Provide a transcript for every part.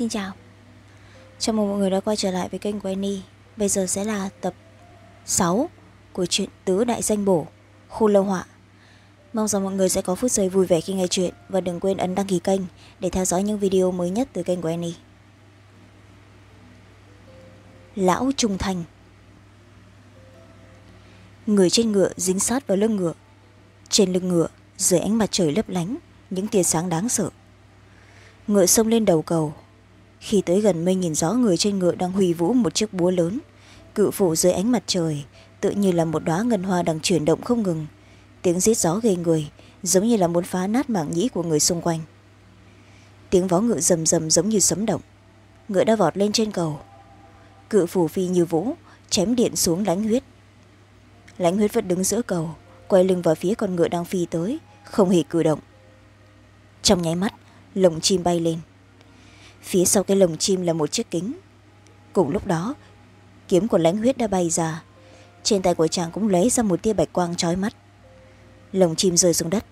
Xin chào. Chào mừng mọi người đã quay trở lại với kênh của Annie. Bây giờ sẽ là tập sáu của truyện Tứ Đại Danh Bổ, Khu Lâu Họa. Mong rằng mọi người sẽ có phút giây vui vẻ khi nghe chuyện Và đừng quên ấn đăng ký kênh để theo dõi những video mới nhất từ kênh của Annie. Lão Trung Thành. Người trên ngựa dính sát vào lưng ngựa. Trên lưng ngựa, dưới ánh mặt trời lấp lánh, những tia sáng đáng sợ. Ngựa xông lên đầu cầu khi tới gần mây nhìn rõ người trên ngựa đang huy vũ một chiếc búa lớn, cự phủ dưới ánh mặt trời tự như là một đoá ngân hoa đang chuyển động không ngừng. Tiếng rít gió gây người, giống như là muốn phá nát mảng nhĩ của người xung quanh. Tiếng vó ngựa rầm rầm giống như sấm động. Ngựa đã vọt lên trên cầu. Cự phủ phi như vũ, chém điện xuống lánh huyết. Lánh huyết vẫn đứng giữa cầu, quay lưng vào phía con ngựa đang phi tới, không hề cử động. Trong nháy mắt, lồng chim bay lên phía sau cái lồng chim là một chiếc kính. Cùng lúc đó, kiếm của lãnh huyết đã bay ra. Trên tay của chàng cũng lấy ra một tia bạch quang trói mắt. Lồng chim rơi xuống đất.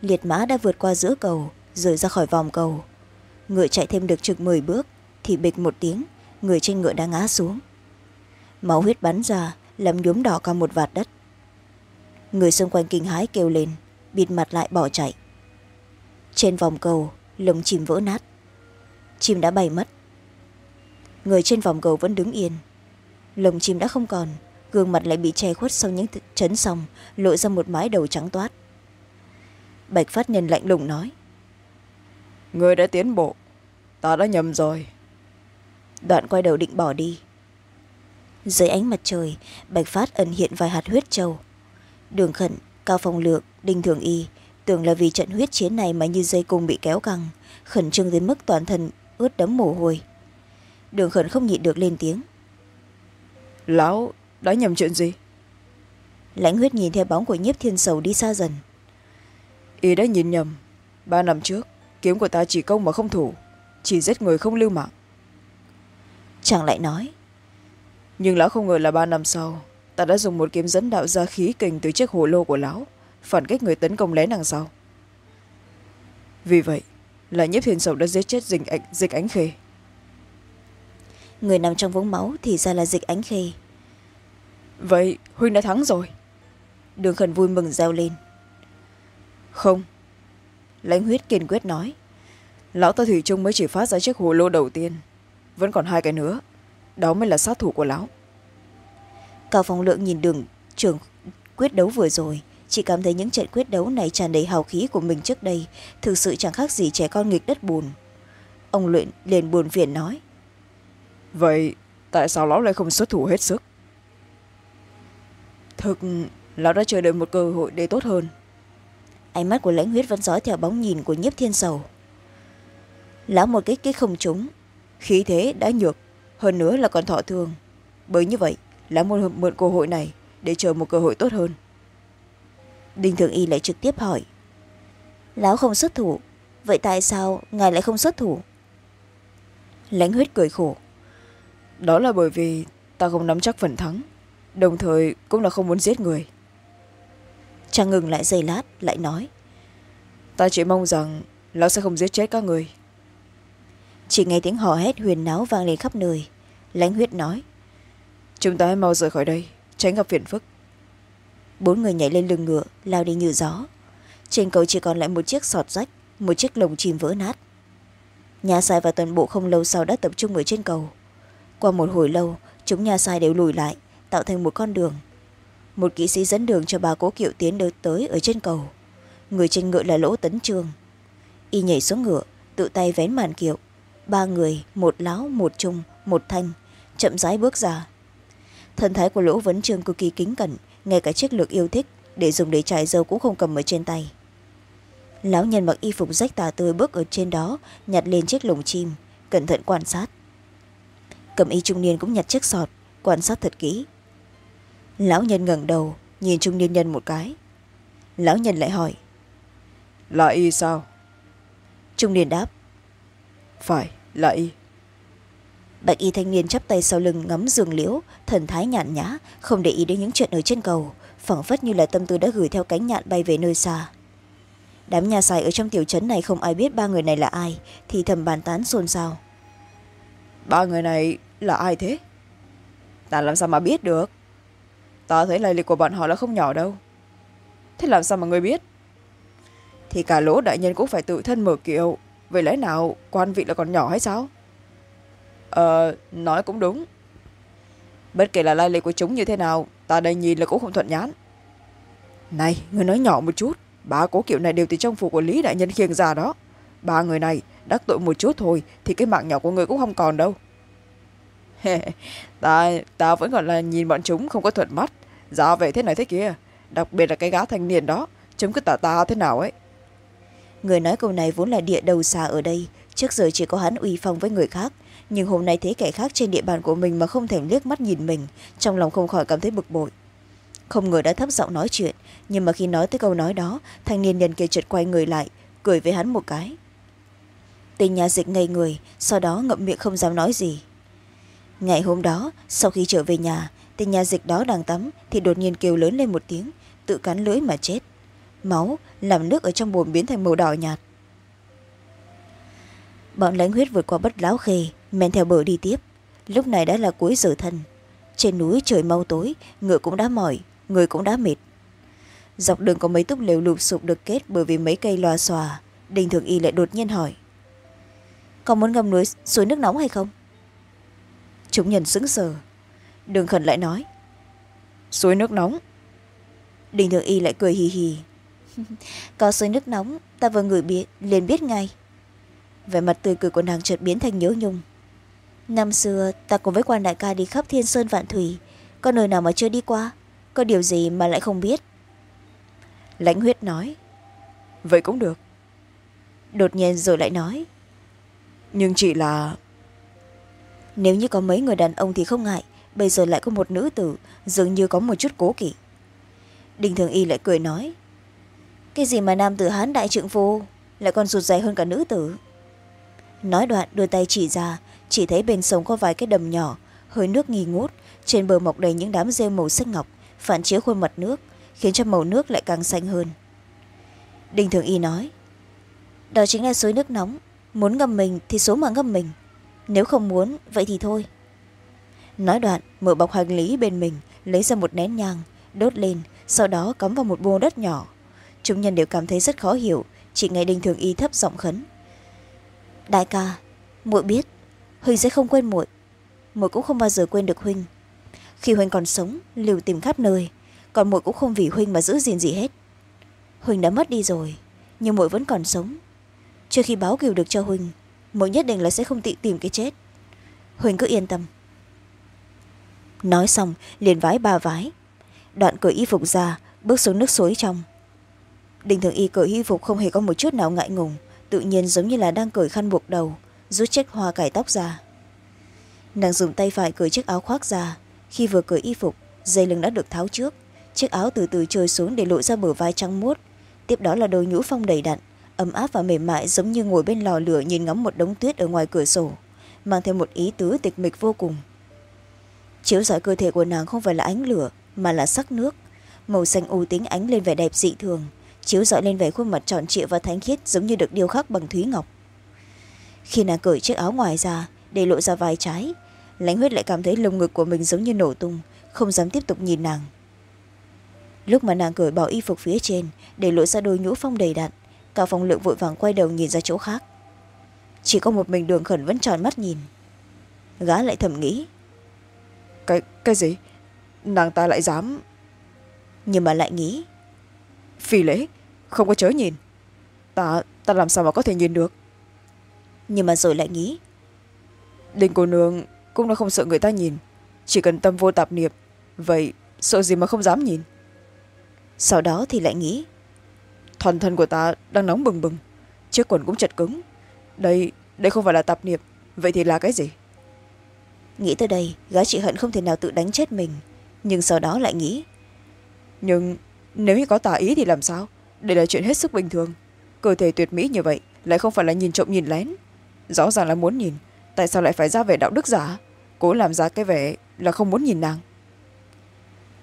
Liệt mã đã vượt qua giữa cầu, rời ra khỏi vòng cầu. Ngựa chạy thêm được chừng mười bước, thì bịch một tiếng, người trên ngựa đã ngã xuống. Máu huyết bắn ra, làm nhuốm đỏ cả một vạt đất. Người xung quanh kinh hái kêu lên, bịt mặt lại bỏ chạy. Trên vòng cầu, lồng chim vỡ nát chim đã bay mất. Người trên vòng cầu vẫn đứng yên. Lồng chim đã không còn gương mặt lại bị che khuất sau những chấn xong lộ ra một mái đầu trắng toát. Bạch phát nhân lạnh lùng nói người đã tiến bộ ta đã nhầm rồi. Đoạn quay đầu định bỏ đi. Dưới ánh mặt trời bạch phát ẩn hiện vài hạt huyết trâu. Đường khẩn cao phong lượng đinh thường y tưởng là vì trận huyết chiến này mà như dây cung bị kéo căng khẩn trương đến mức toàn thân ướt đẫm mồ hôi. Đường khẩn không nhịn được lên tiếng. Lão đã nhầm chuyện gì? Lãnh huyết nhìn theo bóng của nhiếp thiên sầu đi xa dần. Y đã nhìn nhầm. Ba năm trước kiếm của ta chỉ công mà không thủ. Chỉ giết người không lưu mạng. Chàng lại nói. Nhưng lão không ngờ là ba năm sau ta đã dùng một kiếm dẫn đạo ra khí kình từ chiếc hồ lô của lão phản kích người tấn công lén đằng sau. Vì vậy là nhiếp thiên sầu đã giết chết dịch ánh, dịch ánh khê. Người nằm trong vũng máu thì ra là dịch ánh khê. Vậy huynh đã thắng rồi. Đường khẩn vui mừng reo lên. Không. Lãnh huyết kiên quyết nói lão ta thủy trung mới chỉ phát ra chiếc hồ lô đầu tiên vẫn còn hai cái nữa đó mới là sát thủ của lão. Cao phong lượng nhìn đường trường quyết đấu vừa rồi chỉ cảm thấy những trận quyết đấu này tràn đầy hào khí của mình trước đây. Thực sự chẳng khác gì trẻ con nghịch đất bùn ông luyện liền buồn phiền nói. Vậy tại sao lão lại không xuất thủ hết sức? Thực lão đã chờ đợi một cơ hội để tốt hơn. Ánh mắt của lãnh huyết vẫn dõi theo bóng nhìn của nhiếp thiên sầu. Lão một kích kích không trúng. Khí thế đã nhược hơn nữa là còn thọ thương bởi như vậy lão muốn mượn cơ hội này để chờ một cơ hội tốt hơn đinh thường y lại trực tiếp hỏi. Lão không xuất thủ vậy tại sao ngài lại không xuất thủ? Lãnh huyết cười khổ. Đó là bởi vì ta không nắm chắc phần thắng đồng thời cũng là không muốn giết người. Chàng ngừng lại giây lát lại nói. Ta chỉ mong rằng lão sẽ không giết chết các người. Chỉ nghe tiếng hò hét huyền náo vang lên khắp nơi. Lãnh huyết nói. Chúng ta hãy mau rời khỏi đây tránh gặp phiền phức bốn người nhảy lên lưng ngựa, lao đi như gió. Trên cầu chỉ còn lại một chiếc sọt rách, một chiếc lồng chim vỡ nát. Nhà sai và toàn bộ không lâu sau đã tập trung ở trên cầu. Qua một hồi lâu, chúng nhà sai đều lùi lại, tạo thành một con đường. Một kỹ sĩ dẫn đường cho bà cố kiệu tiến được tới ở trên cầu. Người trên ngựa là lỗ tấn trường y nhảy xuống ngựa, tự tay vén màn kiệu. Ba người, một láo, một trung, một thanh, chậm rãi bước ra. Thần thái của lỗ vấn trường cực kỳ kính cẩn ngay cả chiếc lược yêu thích để dùng để trải dâu cũng không cầm ở trên tay. Lão nhân mặc y phục rách tà tươi bước ở trên đó nhặt lên chiếc lồng chim cẩn thận quan sát. Cầm y trung niên cũng nhặt chiếc sọt quan sát thật kỹ. Lão nhân ngẩng đầu nhìn trung niên nhân một cái. Lão nhân lại hỏi là y sao? Trung niên đáp phải là y bạch y thanh niên chắp tay sau lưng ngắm giường liễu, thần thái nhàn nhã, không để ý đến những chuyện ở trên cầu, phảng phất như là tâm tư đã gửi theo cánh nhạn bay về nơi xa. Đám nhà xài ở trong tiểu trấn này không ai biết ba người này là ai, thì thầm bàn tán xôn xao. Ba người này là ai thế? Ta làm sao mà biết được? Ta thấy lai lịch của bọn họ là không nhỏ đâu. Thế làm sao mà người biết? Thì cả lỗ đại nhân cũng phải tự thân mở kiệu. Vậy lẽ nào quan vị là còn nhỏ hay sao? Ờ nói cũng đúng. Bất kể là lai lịch của chúng như thế nào, ta đây nhìn là cũng không thuận nhãn. Này, người nói nhỏ một chút, ba cố kiệu này đều từ trong phủ của lý đại nhân khiêng ra đó. Ba người này, đắc tội một chút thôi, thì cái mạng nhỏ của người cũng không còn đâu. Ta ta vẫn còn là nhìn bọn chúng không có thuận mắt. Ra về thế này thế kia, đặc biệt là cái gã thanh niên đó chúng cứ tả ta thế nào ấy. Người nói câu này vốn là địa đầu xa ở đây, trước giờ chỉ có hắn uy phong với người khác nhưng hôm nay thấy kẻ khác trên địa bàn của mình mà không thèm liếc mắt nhìn mình, trong lòng không khỏi cảm thấy bực bội. Không ngờ đã thấp giọng nói chuyện, nhưng mà khi nói tới câu nói đó, thanh niên nhân kia chợt quay người lại, cười với hắn một cái. Tên nhà dịch ngây người, sau đó ngậm miệng không dám nói gì. Ngày hôm đó, sau khi trở về nhà, tên nhà dịch đó đang tắm thì đột nhiên kêu lớn lên một tiếng, tự cắn lưỡi mà chết. Máu làm nước ở trong bồn biến thành màu đỏ nhạt. Bọn lãnh huyết vượt qua bất lão khê men theo bờ đi tiếp. Lúc này đã là cuối giờ thân. Trên núi trời mau tối ngựa cũng đã mỏi người cũng đã mệt. Dọc đường có mấy túp lều lụp sụp được kết bởi vì mấy cây loa xòa. Đình thường y lại đột nhiên hỏi có muốn ngâm núi suối nước nóng hay không? Chúng nhân sững sờ. Đường khẩn lại nói suối nước nóng? Đình thường y lại cười hì hì có suối nước nóng ta vừa ngửi biết liền biết ngay. Vẻ mặt tươi cười của nàng chợt biến thành nhớ nhung năm xưa ta cùng với quan đại ca đi khắp thiên sơn vạn thủy. Có nơi nào mà chưa đi qua? Có điều gì mà lại không biết? Lãnh huyết nói vậy cũng được. Đột nhiên rồi lại nói nhưng chỉ là nếu như có mấy người đàn ông thì không ngại bây giờ lại có một nữ tử dường như có một chút cố kỵ. Đinh thường y lại cười nói cái gì mà nam tử hán đại trượng phu lại còn rụt rè hơn cả nữ tử? Nói đoạn đưa tay chỉ ra chỉ thấy bên sông có vài cái đầm nhỏ, hơi nước nghi ngút. Trên bờ mọc đầy những đám rêu màu xanh ngọc, phản chiếu khuôn mặt nước, khiến cho màu nước lại càng xanh hơn. Đinh thường y nói, đó chính là suối nước nóng. Muốn ngâm mình thì số mà ngâm mình. Nếu không muốn, vậy thì thôi. Nói đoạn, mở bọc hành lý bên mình, lấy ra một nén nhang, đốt lên, sau đó cắm vào một bô đất nhỏ. Chúng nhân đều cảm thấy rất khó hiểu, chỉ nghe đinh thường y thấp giọng khấn, đại ca, muội biết huynh sẽ không quên muội. Muội cũng không bao giờ quên được huynh khi huynh còn sống liều tìm khắp nơi, còn muội cũng không vì huynh mà giữ gìn gì hết. Huynh đã mất đi rồi, nhưng muội vẫn còn sống. Trước khi báo cừu được cho huynh muội nhất định là sẽ không tị tìm cái chết. Huynh cứ yên tâm. Nói xong, liền vái ba vái. Đoạn cởi y phục ra, bước xuống nước suối trong. Đình thường y cởi y phục không hề có một chút nào ngại ngùng, tự nhiên giống như là đang cởi khăn buộc đầu rút chiếc hoa cải tóc ra. Nàng dùng tay phải cởi chiếc áo khoác ra. Khi vừa cởi y phục, dây lưng đã được tháo trước. Chiếc áo từ từ trôi xuống để lộ ra bờ vai trắng muốt. Tiếp đó là đôi nhũ phong đầy đặn, ấm áp và mềm mại giống như ngồi bên lò lửa nhìn ngắm một đống tuyết ở ngoài cửa sổ, mang theo một ý tứ tịch mịch vô cùng. Chiếu rọi cơ thể của nàng không phải là ánh lửa, mà là sắc nước. Màu xanh u tính ánh lên vẻ đẹp dị thường, chiếu rọi lên vẻ khuôn mặt tròn trịa và thánh khiết giống như được điêu khắc bằng thúy ngọc khi nàng cởi chiếc áo ngoài ra để lộ ra vai trái lãnh huyết lại cảm thấy lồng ngực của mình giống như nổ tung không dám tiếp tục nhìn nàng. Lúc mà nàng cởi bỏ y phục phía trên để lộ ra đôi nhũ phong đầy đặn cả phòng lượng vội vàng quay đầu nhìn ra chỗ khác. Chỉ có một mình đường khẩn vẫn tròn mắt nhìn. Gã lại thầm nghĩ. Cái cái gì? Nàng ta lại dám? Nhưng mà lại nghĩ. Phi lễ không có chớ nhìn. Ta ta làm sao mà có thể nhìn được nhưng mà rồi lại nghĩ. Đinh cô nương cũng đã không sợ người ta nhìn. Chỉ cần tâm vô tạp niệm vậy sợ gì mà không dám nhìn? Sau đó thì lại nghĩ. Toàn thân của ta đang nóng bừng bừng chiếc quần cũng chật cứng. Đây đây không phải là tạp niệm vậy thì là cái gì? Nghĩ tới đây gái chị hận không thể nào tự đánh chết mình. Nhưng sau đó lại nghĩ. Nhưng nếu như có tà ý thì làm sao? Đây là chuyện hết sức bình thường. Cơ thể tuyệt mỹ như vậy lại không phải là nhìn trộm nhìn lén rõ ràng là muốn nhìn. Tại sao lại phải ra vẻ đạo đức giả? Cố làm ra cái vẻ là không muốn nhìn nàng.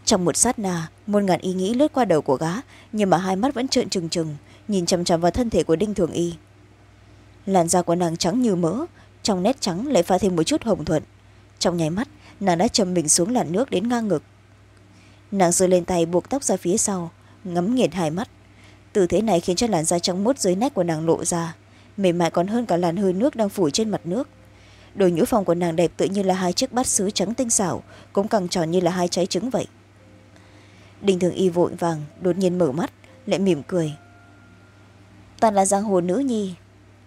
Trong một sát na, một ngàn ý nghĩ lướt qua đầu của gá nhưng mà hai mắt vẫn trợn trừng trừng, nhìn chằm chằm vào thân thể của đinh thường y. Làn da của nàng trắng như mỡ, trong nét trắng lại pha thêm một chút hồng thuận. Trong nháy mắt, nàng đã chầm mình xuống làn nước đến ngang ngực. Nàng giơ lên tay buộc tóc ra phía sau ngắm nghiệt hai mắt. Tư thế này khiến cho làn da trắng mốt dưới nách của nàng lộ ra mềm mại còn hơn cả làn hơi nước đang phủ trên mặt nước. Đôi nhũ phòng của nàng đẹp tự như là hai chiếc bát sứ trắng tinh xảo, cũng căng tròn như là hai trái trứng vậy. Đình thường y vội vàng, đột nhiên mở mắt, lại mỉm cười. Ta là giang hồ nữ nhi,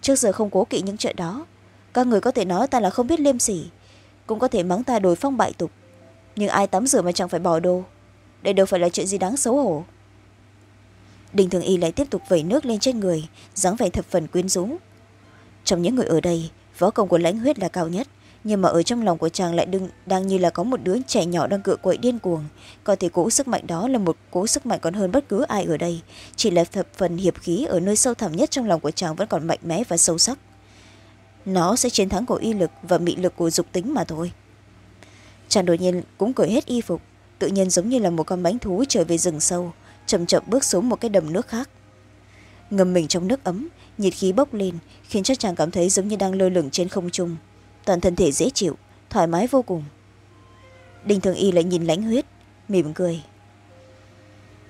trước giờ không cố kỵ những chuyện đó. Các người có thể nói ta là không biết liêm sỉ, cũng có thể mắng ta đổi phong bại tục. Nhưng ai tắm rửa mà chẳng phải bỏ đồ? Đây đâu phải là chuyện gì đáng xấu hổ đình thường y lại tiếp tục vẩy nước lên trên người dáng vẻ thập phần quyến rũ. Trong những người ở đây võ công của lãnh huyết là cao nhất nhưng mà ở trong lòng của chàng lại đừng, đang như là có một đứa trẻ nhỏ đang cựa quậy điên cuồng. Có thể cố sức mạnh đó là một cố sức mạnh còn hơn bất cứ ai ở đây chỉ là thập phần hiệp khí ở nơi sâu thẳm nhất trong lòng của chàng vẫn còn mạnh mẽ và sâu sắc. Nó sẽ chiến thắng của y lực và mị lực của dục tính mà thôi. Chàng đột nhiên cũng cởi hết y phục tự nhiên giống như là một con bánh thú trở về rừng sâu chậm chậm bước xuống một cái đầm nước khác. Ngâm mình trong nước ấm, nhiệt khí bốc lên, khiến cho chàng cảm thấy giống như đang lơ lửng trên không trung. Toàn thân thể dễ chịu, thoải mái vô cùng. Đinh thường y lại nhìn lãnh huyết, mỉm cười.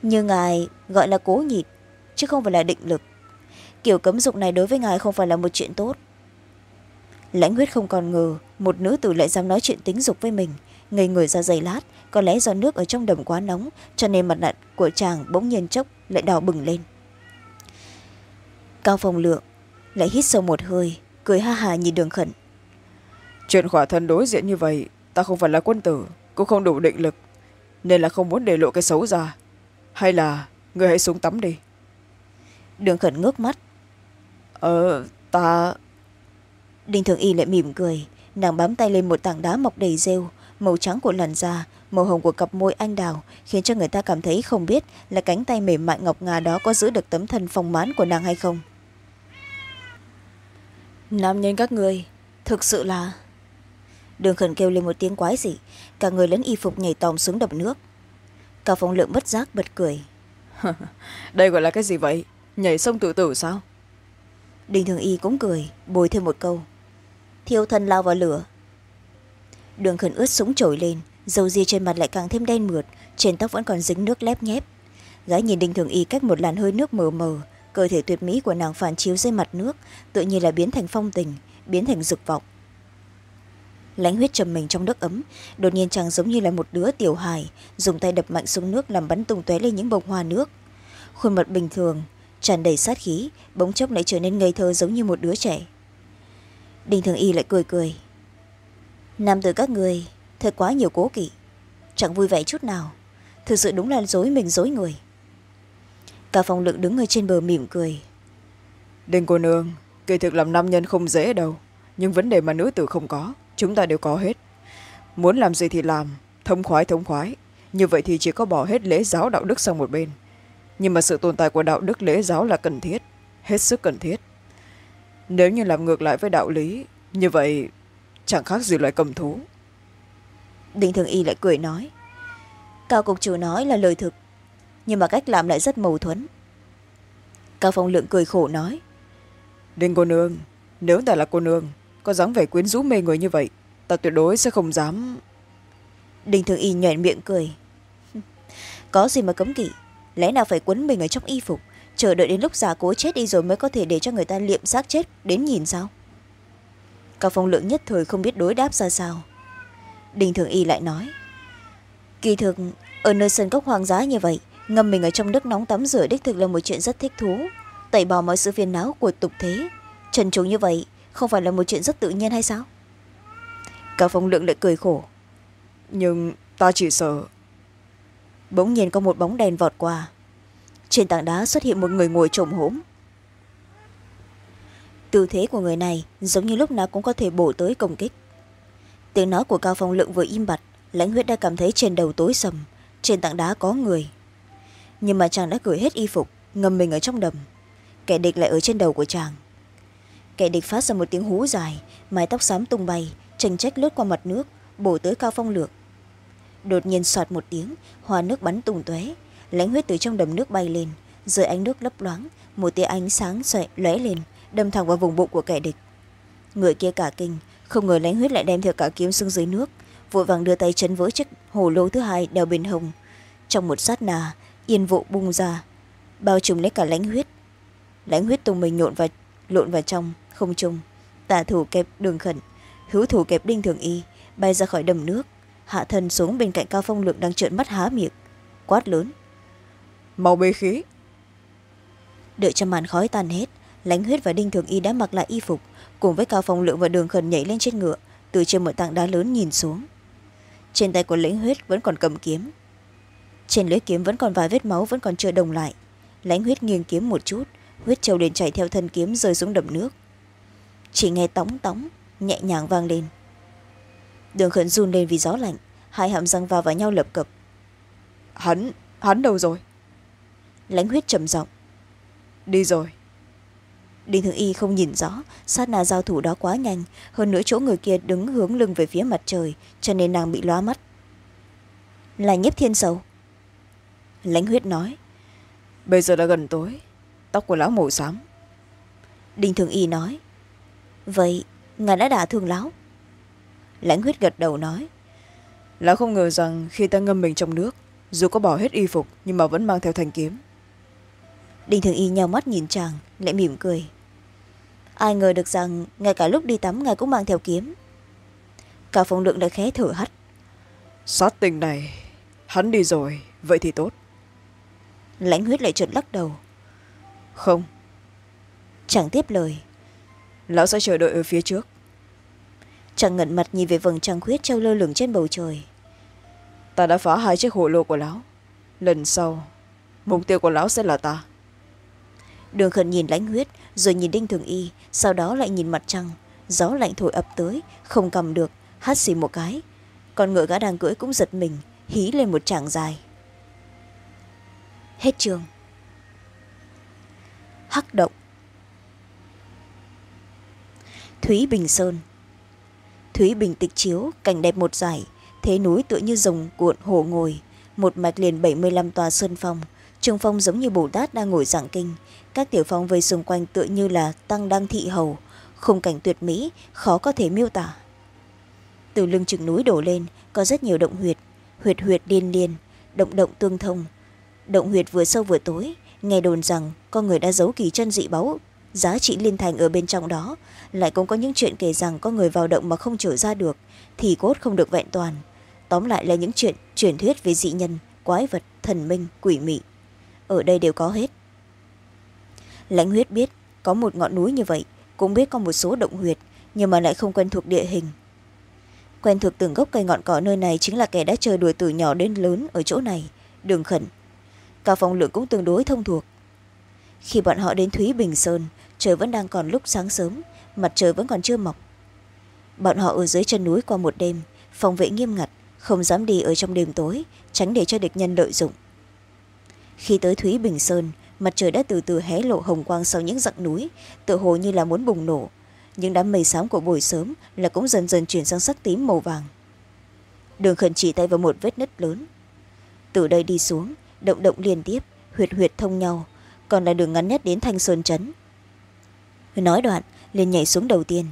Như ngài gọi là cố nhịt chứ không phải là định lực. Kiểu cấm dục này đối với ngài không phải là một chuyện tốt. Lãnh huyết không còn ngờ một nữ tử lại dám nói chuyện tính dục với mình, ngây người ra giày lát có lẽ do nước ở trong đầm quá nóng cho nên mặt nạ của chàng bỗng nhiên chốc lại đỏ bừng lên. Cao phong lượng lại hít sâu một hơi cười ha hà nhìn đường khẩn. Chuyện khỏa thân đối diện như vậy ta không phải là quân tử cũng không đủ định lực nên là không muốn để lộ cái xấu ra. Hay là người hãy xuống tắm đi. Đường khẩn ngước mắt. Ờ ta đinh thường y lại mỉm cười nàng bám tay lên một tảng đá mọc đầy rêu màu trắng của làn da màu hồng của cặp môi anh đào khiến cho người ta cảm thấy không biết là cánh tay mềm mại ngọc ngà đó có giữ được tấm thân phong mãn của nàng hay không. Nam nhân các người thực sự là đường khẩn kêu lên một tiếng quái dị cả người lẫn y phục nhảy tòm xuống đập nước. Cao phong lượng bất giác bật cười. Đây gọi là cái gì vậy? Nhảy sông tự tử sao? Đinh thường y cũng cười bồi thêm một câu. Thiêu thân lao vào lửa. Đường khẩn ướt súng trổi lên dầu ria trên mặt lại càng thêm đen mượt, trên tóc vẫn còn dính nước lép nhép. Gái nhìn đinh thường y cách một làn hơi nước mờ mờ, cơ thể tuyệt mỹ của nàng phản chiếu dưới mặt nước, tự nhiên là biến thành phong tình, biến thành dục vọng. Lãnh huyết trầm mình trong nước ấm, đột nhiên chàng giống như là một đứa tiểu hài, dùng tay đập mạnh xuống nước làm bắn tung tóe lên những bông hoa nước. Khuôn mặt bình thường, tràn đầy sát khí, bỗng chốc lại trở nên ngây thơ giống như một đứa trẻ. Đinh thường y lại cười cười. Nam từ các người thật quá nhiều cố kỵ. Chẳng vui vẻ chút nào. Thực sự đúng là dối mình dối người. Cả phòng lượng đứng ở trên bờ mỉm cười. Đinh cô nương, kỳ thực làm nam nhân không dễ đâu. Nhưng vấn đề mà nữ tử không có, chúng ta đều có hết. Muốn làm gì thì làm thông khoái thông khoái. Như vậy thì chỉ có bỏ hết lễ giáo đạo đức sang một bên. Nhưng mà sự tồn tại của đạo đức lễ giáo là cần thiết, hết sức cần thiết. Nếu như làm ngược lại với đạo lý, như vậy chẳng khác gì loại cầm thú đinh thường y lại cười nói. Cao cục chủ nói là lời thực nhưng mà cách làm lại rất mâu thuẫn. Cao phong lượng cười khổ nói. Đinh cô nương nếu ta là cô nương có dáng vẻ quyến rũ mê người như vậy ta tuyệt đối sẽ không dám. Đinh thường y nhoẻn miệng cười. Có gì mà cấm kỵ lẽ nào phải quấn mình ở trong y phục chờ đợi đến lúc già cố chết đi rồi mới có thể để cho người ta liệm xác chết đến nhìn sao? Cao phong lượng nhất thời không biết đối đáp ra sao đinh thường y lại nói kỳ thực ở nơi sân cốc hoang dã như vậy ngâm mình ở trong nước nóng tắm rửa đích thực là một chuyện rất thích thú tẩy bỏ mọi sự phiền não của tục thế. Trần trùng như vậy không phải là một chuyện rất tự nhiên hay sao? Cao phong lượng lại cười khổ nhưng ta chỉ sợ. Bỗng nhiên có một bóng đèn vọt qua. Trên tảng đá xuất hiện một người ngồi trồm hổm. Tư thế của người này giống như lúc nào cũng có thể bổ tới công kích tiếng nói của cao phong lượng vừa im bặt, lãnh huyết đã cảm thấy trên đầu tối sầm, trên tảng đá có người. Nhưng mà chàng đã cởi hết y phục ngầm mình ở trong đầm. Kẻ địch lại ở trên đầu của chàng. Kẻ địch phát ra một tiếng hú dài, mái tóc xám tung bay, tranh trách lướt qua mặt nước, bổ tới cao phong lượng. Đột nhiên soạt một tiếng, hoa nước bắn tung tóe, lãnh huyết từ trong đầm nước bay lên, dưới ánh nước lấp loáng, một tia ánh sáng xoẹ lóe lên, đâm thẳng vào vùng bụng của kẻ địch. Người kia cả kinh không ngờ lãnh huyết lại đem theo cả kiếm xuống dưới nước. Vội vàng đưa tay chấn vỡ chiếc hồ lô thứ hai đeo bên hồng trong một sát nà yên vụ bung ra bao trùm lấy cả lãnh huyết. Lãnh huyết tung mình nhộn vào, lộn vào trong không trung. Tả thủ kẹp đường khẩn hữu thủ kẹp đinh thường y bay ra khỏi đầm nước. Hạ thân xuống bên cạnh cao phong lượng đang trợn mắt há miệng quát lớn. Mau bê khí. Đợi cho màn khói tan hết lãnh huyết và đinh thường y đã mặc lại y phục cùng với cao phong lượng và đường khẩn nhảy lên trên ngựa từ trên một tảng đá lớn nhìn xuống. Trên tay của lãnh huyết vẫn còn cầm kiếm. Trên lưỡi kiếm vẫn còn vài vết máu vẫn còn chưa đồng lại. Lãnh huyết nghiêng kiếm một chút huyết trâu liền chạy theo thân kiếm rơi xuống đầm nước. Chỉ nghe tóng tóng nhẹ nhàng vang lên. Đường khẩn run lên vì gió lạnh hai hàm răng vào vào nhau lập cập. Hắn hắn đâu rồi? Lãnh huyết trầm giọng. Đi rồi đinh thường y không nhìn rõ sát na giao thủ đó quá nhanh. Hơn nữa chỗ người kia đứng hướng lưng về phía mặt trời cho nên nàng bị loa mắt. Là nhiếp thiên sầu. Lãnh huyết nói. Bây giờ đã gần tối tóc của lão màu xám. Đinh thường y nói. Vậy ngài đã đả thương lão? Lãnh huyết gật đầu nói. Lão không ngờ rằng khi ta ngâm mình trong nước dù có bỏ hết y phục nhưng mà vẫn mang theo thanh kiếm. Đinh thường y nhau mắt nhìn chàng lại mỉm cười ai ngờ được rằng ngay cả lúc đi tắm ngài cũng mang theo kiếm. Cả phong lượng đã khé thở hắt. Sát tình này hắn đi rồi vậy thì tốt. Lãnh huyết lại trượt lắc đầu. Không. Chẳng tiếp lời. Lão sẽ chờ đợi ở phía trước. Chàng ngẩn mặt nhìn về vầng trăng khuyết treo lơ lửng trên bầu trời. Ta đã phá hai chiếc hồ lô của lão. Lần sau mục tiêu của lão sẽ là ta. Đường khẩn nhìn lãnh huyết rồi nhìn đinh thường y, sau đó lại nhìn mặt trăng. Gió lạnh thổi ập tới, không cầm được, hắt xì một cái. Con ngựa gã đang cưỡi cũng giật mình, hí lên một tràng dài. Hết trường hắc động. Thúy bình sơn. Thúy bình tịch chiếu, cảnh đẹp một giải thế núi tựa như rồng cuộn hổ ngồi, một mạch liền bảy mươi năm tòa sơn phong. Trường phong giống như bồ tát đang ngồi giảng kinh các tiểu phong vây xung quanh tựa như là tăng đăng thị hầu. Khung cảnh tuyệt mỹ, khó có thể miêu tả. Từ lưng chừng núi đổ lên, có rất nhiều động huyệt. Huyệt huyệt liên liên động động tương thông. Động huyệt vừa sâu vừa tối, nghe đồn rằng con người đã giấu kỳ chân dị báu. Giá trị liên thành ở bên trong đó, lại cũng có những chuyện kể rằng có người vào động mà không trở ra được, thì cốt không được vẹn toàn. Tóm lại là những chuyện truyền thuyết về dị nhân, quái vật, thần minh, quỷ mị. Ở đây đều có hết lãnh huyết biết có một ngọn núi như vậy, cũng biết có một số động huyệt, nhưng mà lại không quen thuộc địa hình. Quen thuộc từng gốc cây ngọn cỏ nơi này chính là kẻ đã chơi đùa từ nhỏ đến lớn ở chỗ này, đường khẩn. Cả phòng lượng cũng tương đối thông thuộc. Khi bọn họ đến thúy bình sơn, trời vẫn đang còn lúc sáng sớm, mặt trời vẫn còn chưa mọc. Bọn họ ở dưới chân núi qua một đêm, phòng vệ nghiêm ngặt, không dám đi ở trong đêm tối, tránh để cho địch nhân lợi dụng. Khi tới thúy bình sơn mặt trời đã từ từ hé lộ hồng quang sau những dặng núi tự hồ như là muốn bùng nổ. Những đám mây xám của buổi sớm là cũng dần dần chuyển sang sắc tím màu vàng. Đường khẩn chỉ tay vào một vết nứt lớn. Từ đây đi xuống, động động liên tiếp, huyệt huyệt thông nhau, còn là đường ngắn nhất đến thanh sơn trấn. Nói đoạn, liền nhảy xuống đầu tiên.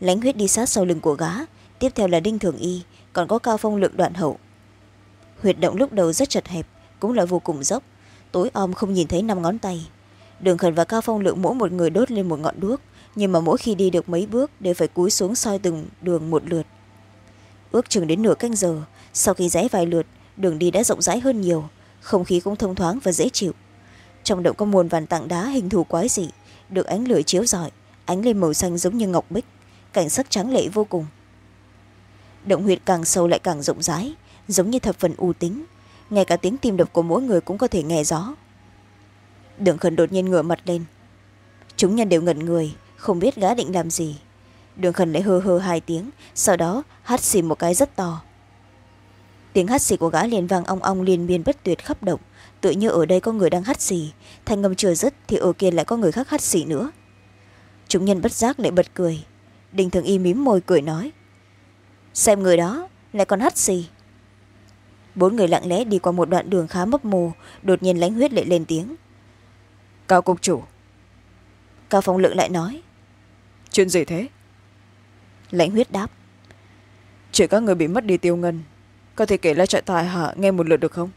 Lánh huyết đi sát sau lưng của gá tiếp theo là đinh thường y, còn có cao phong lượng đoạn hậu. Huyệt động lúc đầu rất chật hẹp, cũng là vô cùng dốc tối om không nhìn thấy năm ngón tay. Đường khẩn và cao phong lượng mỗi một người đốt lên một ngọn đuốc, nhưng mà mỗi khi đi được mấy bước đều phải cúi xuống soi từng đường một lượt. Ước chừng đến nửa canh giờ, sau khi rẽ vài lượt, đường đi đã rộng rãi hơn nhiều, không khí cũng thông thoáng và dễ chịu. Trong động có muôn vàn tảng đá hình thù quái dị, được ánh lửa chiếu rọi, ánh lên màu xanh giống như ngọc bích, cảnh sắc trắng lệ vô cùng. Động huyệt càng sâu lại càng rộng rãi, giống như thập phần u tính ngay cả tiếng tim đập của mỗi người cũng có thể nghe rõ. Đường khẩn đột nhiên ngửa mặt lên. Chúng nhân đều ngẩn người, không biết gã định làm gì. Đường khẩn lại hơ hơ hai tiếng, sau đó hắt xì một cái rất to. Tiếng hắt xì của gã liền vang ong ong liên miên bất tuyệt khắp động tự như ở đây có người đang hắt xì, thanh ngâm chưa dứt thì ở kia lại có người khác hắt xì nữa. Chúng nhân bất giác lại bật cười. Đình thường y mím môi cười nói, xem người đó, lại còn hắt xì bốn người lặng lẽ đi qua một đoạn đường khá mấp mù đột nhiên lánh huyết lại lên tiếng. Cao cục chủ. Cao phong lượng lại nói. Chuyện gì thế? Lãnh huyết đáp. Chuyện các người bị mất đi tiêu ngân có thể kể lại trại tài hạ nghe một lượt được không?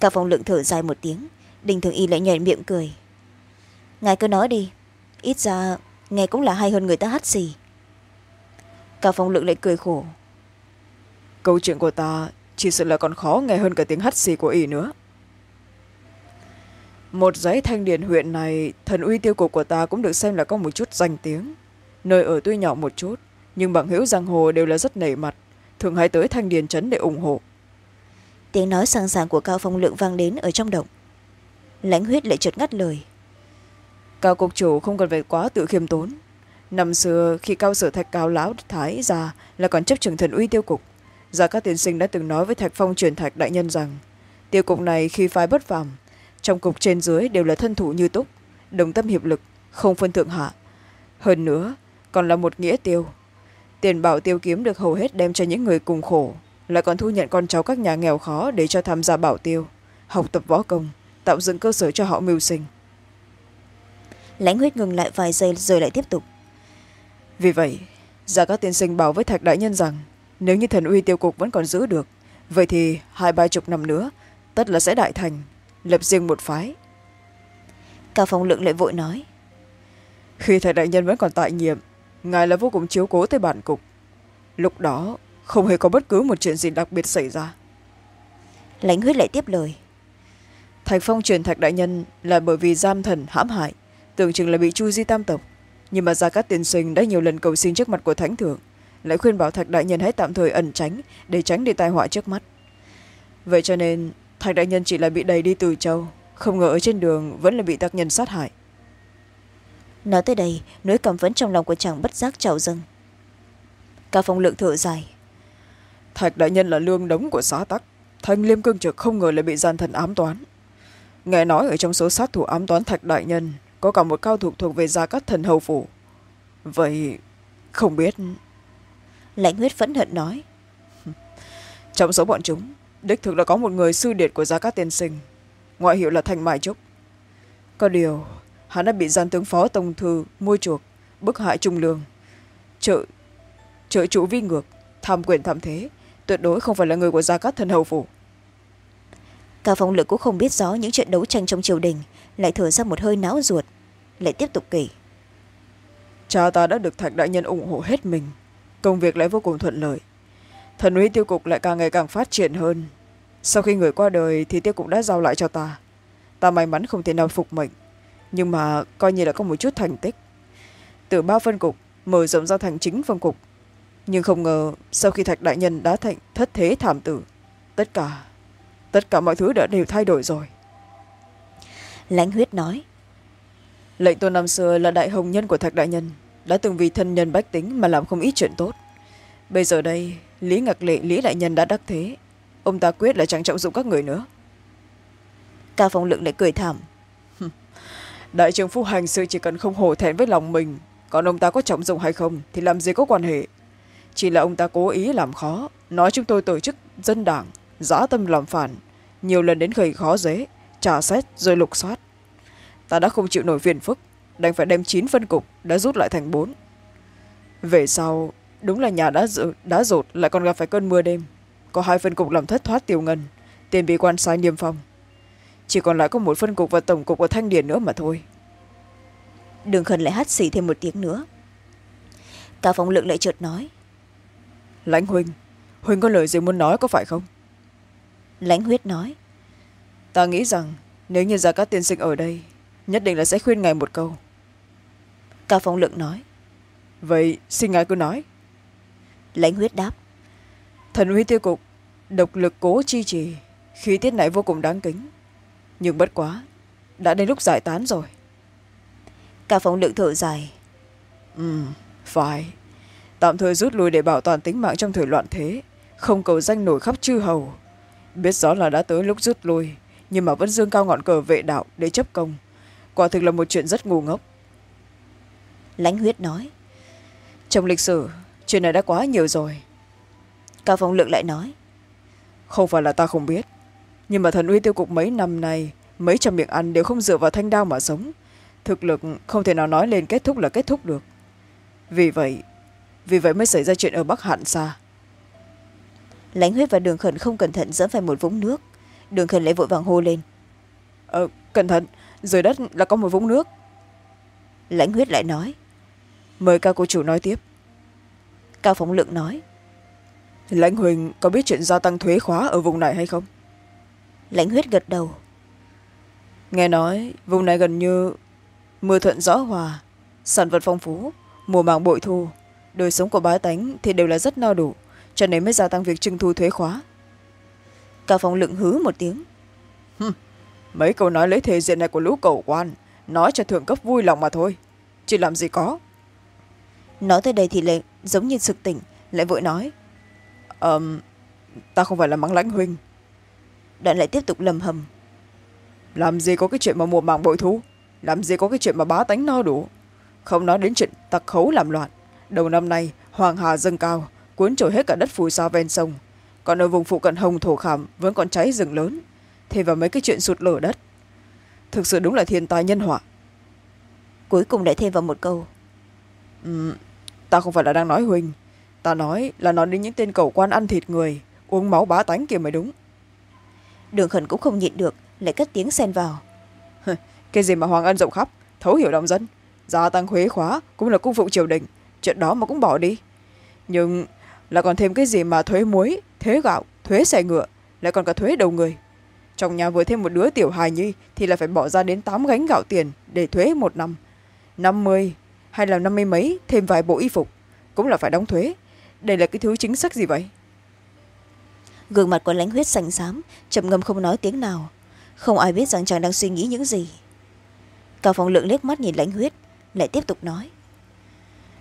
Cao phong lượng thở dài một tiếng đình thường y lại nhảy miệng cười. Ngài cứ nói đi ít ra nghe cũng là hay hơn người ta hát gì cao phong lượng lại cười khổ. Câu chuyện của ta chỉ sợ là còn khó nghe hơn cả tiếng hắt xì của ỷ nữa. Một giấy thanh điền huyện này thần uy tiêu cục của ta cũng được xem là có một chút danh tiếng. Nơi ở tuy nhỏ một chút nhưng bằng hữu giang hồ đều là rất nể mặt thường hay tới thanh điền trấn để ủng hộ. Tiếng nói sàng sàng của cao phong lượng vang đến ở trong động. Lãnh huyết lại chợt ngắt lời. Cao cục chủ không cần phải quá tự khiêm tốn. Năm xưa khi cao sở thạch cao lão thái ra là còn chấp trưởng thần uy tiêu cục gia các tiên sinh đã từng nói với thạch phong truyền thạch đại nhân rằng tiêu cục này khi phái bất phàm trong cục trên dưới đều là thân thủ như túc đồng tâm hiệp lực không phân thượng hạ. Hơn nữa còn là một nghĩa tiêu. Tiền bảo tiêu kiếm được hầu hết đem cho những người cùng khổ lại còn thu nhận con cháu các nhà nghèo khó để cho tham gia bảo tiêu học tập võ công tạo dựng cơ sở cho họ mưu sinh. Lãnh huyết ngừng lại vài giây rồi lại tiếp tục. Vì vậy gia các tiên sinh bảo với thạch đại nhân rằng nếu như thần uy tiêu cục vẫn còn giữ được vậy thì hai ba chục năm nữa tất là sẽ đại thành lập riêng một phái. Cao phong lượng lại vội nói. Khi thầy đại nhân vẫn còn tại nhiệm ngài là vô cùng chiếu cố tới bản cục. Lúc đó không hề có bất cứ một chuyện gì đặc biệt xảy ra. Lãnh huyết lại tiếp lời. Thạch phong truyền thạch đại nhân là bởi vì giam thần hãm hại tưởng chừng là bị chu di tam tộc. Nhưng mà gia cát tiên sinh đã nhiều lần cầu xin trước mặt của thánh thượng lại khuyên bảo thạch đại nhân hãy tạm thời ẩn tránh để tránh đi tai họa trước mắt. Vậy cho nên thạch đại nhân chỉ là bị đầy đi từ châu không ngờ ở trên đường vẫn là bị tác nhân sát hại. Nói tới đây nỗi cảm vấn trong lòng của chàng bất giác trào dâng. Cao phong lượng thở dài. Thạch đại nhân là lương đống của xá tắc thanh liêm cương trực không ngờ lại bị gian thần ám toán. Nghe nói ở trong số sát thủ ám toán thạch đại nhân có cả một cao thủ thuộc về gia cát thần hầu phủ. Vậy không biết lãnh huyết phẫn hận nói. Trong số bọn chúng đích thực là có một người sư điệt của gia cát tiên sinh. Ngoại hiệu là thanh mai trúc. Có điều hắn đã bị gian tướng phó tông thư mua chuộc bức hại trung lương. Trợ trợ chủ vi ngược tham quyền tham thế tuyệt đối không phải là người của gia cát thần hầu phủ. Cao phong lực cũng không biết rõ những chuyện đấu tranh trong triều đình lại thở ra một hơi náo ruột lại tiếp tục kể. Cha ta đã được thạch đại nhân ủng hộ hết mình công việc lại vô cùng thuận lợi. Thần uy tiêu cục lại càng ngày càng phát triển hơn. Sau khi người qua đời thì tiêu cục đã giao lại cho ta. Ta may mắn không thể nào phục mệnh nhưng mà coi như là có một chút thành tích. Từ ba phân cục mở rộng ra thành chính phân cục. Nhưng không ngờ sau khi thạch đại nhân đã thành thất thế thảm tử tất cả tất cả mọi thứ đã đều thay đổi rồi. Lãnh huyết nói lệnh tôn năm xưa là đại hồng nhân của thạch đại nhân đã từng vì thân nhân bách tính mà làm không ít chuyện tốt. Bây giờ đây lý ngạc lệ lý đại nhân đã đắc thế. Ông ta quyết là chẳng trọng dụng các người nữa. Cao phong lượng lại cười thảm. Đại trường phu hành sự chỉ cần không hổ thẹn với lòng mình còn ông ta có trọng dụng hay không thì làm gì có quan hệ. Chỉ là ông ta cố ý làm khó nói chúng tôi tổ chức dân đảng giã tâm làm phản nhiều lần đến gây khó dễ trả xét rồi lục soát. Ta đã không chịu nổi phiền phức đành phải đem chín phân cục đã rút lại thành bốn. Về sau đúng là nhà đã, đã rột lại còn gặp phải cơn mưa đêm. Có hai phân cục làm thất thoát tiêu ngân tiền bị quan sai niêm phong. Chỉ còn lại có một phân cục và tổng cục ở thanh điển nữa mà thôi. Đường khẩn lại hắt xì thêm một tiếng nữa. Cao phong lượng lại chợt nói. Lãnh huynh huynh có lời gì muốn nói có phải không? Lãnh huyết nói. Ta nghĩ rằng nếu như ra các tiên sinh ở đây nhất định là sẽ khuyên ngài một câu cao phong lượng nói. Vậy xin ngài cứ nói. Lãnh huyết đáp. Thần uy tiêu cục độc lực cố chi trì khí tiết này vô cùng đáng kính. Nhưng bất quá đã đến lúc giải tán rồi. Cao phong lượng thở dài. Ừ phải. Tạm thời rút lui để bảo toàn tính mạng trong thời loạn thế không cầu danh nổi khắp chư hầu. Biết rõ là đã tới lúc rút lui nhưng mà vẫn dương cao ngọn cờ vệ đạo để chấp công. Quả thực là một chuyện rất ngu ngốc lãnh huyết nói. Trong lịch sử chuyện này đã quá nhiều rồi. Cao phong lượng lại nói. Không phải là ta không biết nhưng mà thần uy tiêu cục mấy năm nay mấy trăm miệng ăn đều không dựa vào thanh đao mà sống. Thực lực không thể nào nói lên kết thúc là kết thúc được. Vì vậy vì vậy mới xảy ra chuyện ở bắc hạn xa. Lãnh huyết và đường khẩn không cẩn thận dẫm phải một vũng nước. Đường khẩn lại vội vàng hô lên. Ờ, cẩn thận dưới đất là có một vũng nước. Lãnh huyết lại nói mời cao cô chủ nói tiếp. Cao phóng lượng nói. Lãnh huỳnh có biết chuyện gia tăng thuế khóa ở vùng này hay không? Lãnh huyết gật đầu. Nghe nói vùng này gần như mưa thuận gió hòa sản vật phong phú mùa màng bội thu đời sống của bá tánh thì đều là rất no đủ cho nên mới gia tăng việc trưng thu thuế khóa. Cao phong lượng hứ một tiếng. Mấy câu nói lấy thể diện này của lũ cầu quan nói cho thượng cấp vui lòng mà thôi chỉ làm gì có nói tới đây thì lại giống như sực tỉnh lại vội nói. Um, ta không phải là mắng lãnh huynh. Đoạn lại tiếp tục lầm hầm. Làm gì có cái chuyện mà mùa màng bội thu? Làm gì có cái chuyện mà bá tánh no đủ? Không nói đến chuyện tặc khấu làm loạn. Đầu năm nay hoàng hà dâng cao cuốn trôi hết cả đất phù sa ven sông. Còn ở vùng phụ cận hồng thổ khảm vẫn còn cháy rừng lớn. Thêm vào mấy cái chuyện sụt lở đất. Thực sự đúng là thiên tai nhân họa. Cuối cùng lại thêm vào một câu. Um, ta không phải là đang nói huynh ta nói là nói đến những tên cầu quan ăn thịt người uống máu bá tánh kia mới đúng. Đường khẩn cũng không nhịn được lại cất tiếng xen vào. Cái gì mà hoàng ân rộng khắp thấu hiểu lòng dân. Gia tăng thuế khóa cũng là cung phụng triều đình. Chuyện đó mà cũng bỏ đi. Nhưng là còn thêm cái gì mà thuế muối thuế gạo thuế xe ngựa lại còn cả thuế đầu người. Trong nhà vừa thêm một đứa tiểu hài nhi thì là phải bỏ ra đến tám gánh gạo tiền để thuế một năm. Năm mươi hay là năm mươi mấy thêm vài bộ y phục. Cũng là phải đóng thuế. Đây là cái thứ chính sách gì vậy? Gương mặt của lãnh huyết xanh xám trầm ngâm không nói tiếng nào. Không ai biết rằng chàng đang suy nghĩ những gì. Cao phong lượng liếc mắt nhìn lãnh huyết lại tiếp tục nói.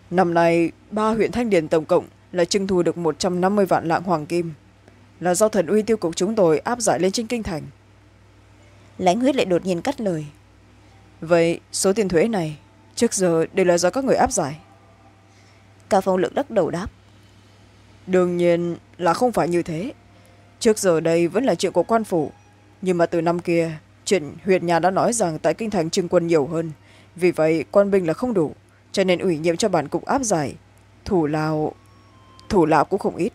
Năm nay ba huyện thanh điền tổng cộng là trưng thu được một trăm năm mươi vạn lạng hoàng kim. Là do thần uy tiêu cục chúng tôi áp giải lên trên kinh thành. Lãnh huyết lại đột nhiên cắt lời. Vậy số tiền thuế này trước giờ đều là do các người áp giải. Cao phong lượng đắc đầu đáp. Đương nhiên là không phải như thế. Trước giờ đây vẫn là chuyện của quan phủ. Nhưng mà từ năm kia chuyện huyện nhà đã nói rằng tại kinh thành trưng quân nhiều hơn. Vì vậy quan binh là không đủ cho nên ủy nhiệm cho bản cục áp giải. Thủ lao thủ lao cũng không ít.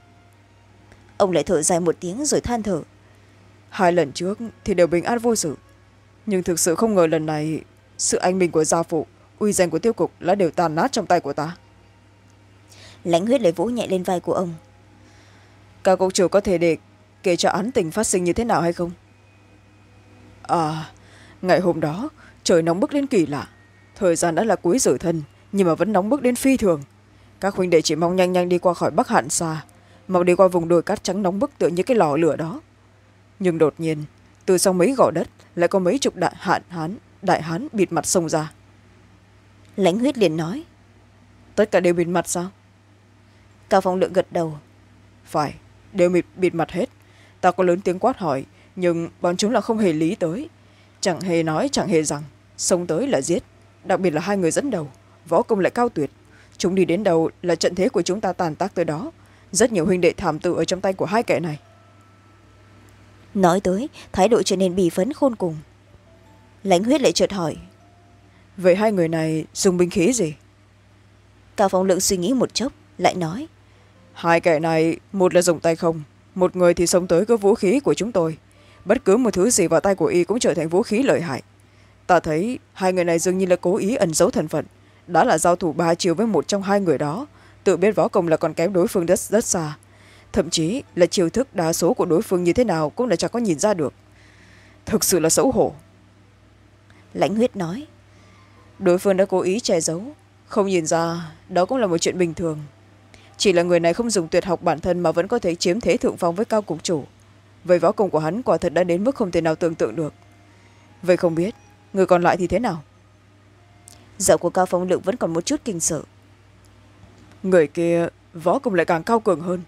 Ông lại thở dài một tiếng rồi than thở. Hai lần trước thì đều bình an vô sự. Nhưng thực sự không ngờ lần này sự anh minh của gia phụ uy danh của tiêu cục đã đều tàn nát trong tay của ta. Lãnh huyết lại vỗ nhẹ lên vai của ông. Các cục chủ có thể để kể cho án tình phát sinh như thế nào hay không? À ngày hôm đó trời nóng bức lên kỳ lạ. Thời gian đã là cuối rửa thân nhưng mà vẫn nóng bức đến phi thường. Các huynh đệ chỉ mong nhanh nhanh đi qua khỏi bắc hạn xa mau đi qua vùng đồi cát trắng nóng bức tựa như cái lò lửa đó. Nhưng đột nhiên từ sau mấy gò đất lại có mấy chục đại hạn hán đại hán bịt mặt sông ra lãnh huyết liền nói. Tất cả đều bịt mặt sao? Cao phong lượng gật đầu. Phải đều bịt, bịt mặt hết. Ta có lớn tiếng quát hỏi nhưng bọn chúng là không hề lý tới. Chẳng hề nói chẳng hề rằng xông tới là giết. Đặc biệt là hai người dẫn đầu võ công lại cao tuyệt. Chúng đi đến đầu là trận thế của chúng ta tàn tác tới đó. Rất nhiều huynh đệ thảm tự ở trong tay của hai kẻ này. Nói tới thái độ trở nên bì phấn khôn cùng. Lãnh huyết lại chợt hỏi vậy hai người này dùng binh khí gì? Cao phong lượng suy nghĩ một chốc lại nói. Hai kẻ này một là dùng tay không một người thì sống tới có vũ khí của chúng tôi. Bất cứ một thứ gì vào tay của y cũng trở thành vũ khí lợi hại. Ta thấy hai người này dường như là cố ý ẩn giấu thân phận. Đã là giao thủ ba chiều với một trong hai người đó. Tự biết võ công là còn kém đối phương rất rất xa. Thậm chí là chiêu thức đa số của đối phương như thế nào cũng là chẳng có nhìn ra được. Thực sự là xấu hổ. Lãnh huyết nói đối phương đã cố ý che giấu. Không nhìn ra đó cũng là một chuyện bình thường. Chỉ là người này không dùng tuyệt học bản thân mà vẫn có thể chiếm thế thượng phong với cao cục chủ. Vậy võ công của hắn quả thật đã đến mức không thể nào tưởng tượng được. Vậy không biết người còn lại thì thế nào? Giọng của cao phong lượng vẫn còn một chút kinh sợ. Người kia võ công lại càng cao cường hơn.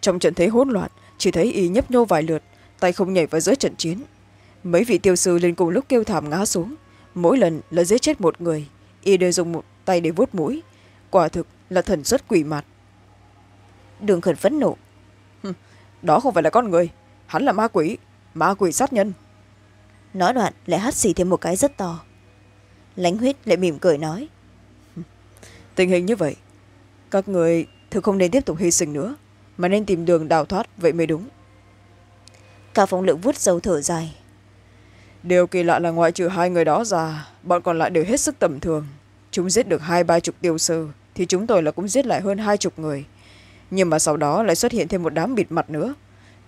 Trong trận thế hỗn loạn chỉ thấy y nhấp nhô vài lượt tay không nhảy vào giữa trận chiến. Mấy vị tiêu sư lên cùng lúc kêu thảm ngã xuống mỗi lần là giết chết một người y đều dùng một tay để vuốt mũi. Quả thực là thần xuất quỷ mặt đường khẩn phẫn nộ. Đó không phải là con người hắn là ma quỷ ma quỷ sát nhân. Nói đoạn lại hắt xì thêm một cái rất to. Lãnh huyết lại mỉm cười nói. Tình hình như vậy các người thực không nên tiếp tục hy sinh nữa mà nên tìm đường đào thoát vậy mới đúng. Cao phong lượng vuốt dầu thở dài điều kỳ lạ là ngoại trừ hai người đó ra bọn còn lại đều hết sức tầm thường. Chúng giết được hai ba chục tiêu sư thì chúng tôi là cũng giết lại hơn hai chục người. Nhưng mà sau đó lại xuất hiện thêm một đám bịt mặt nữa.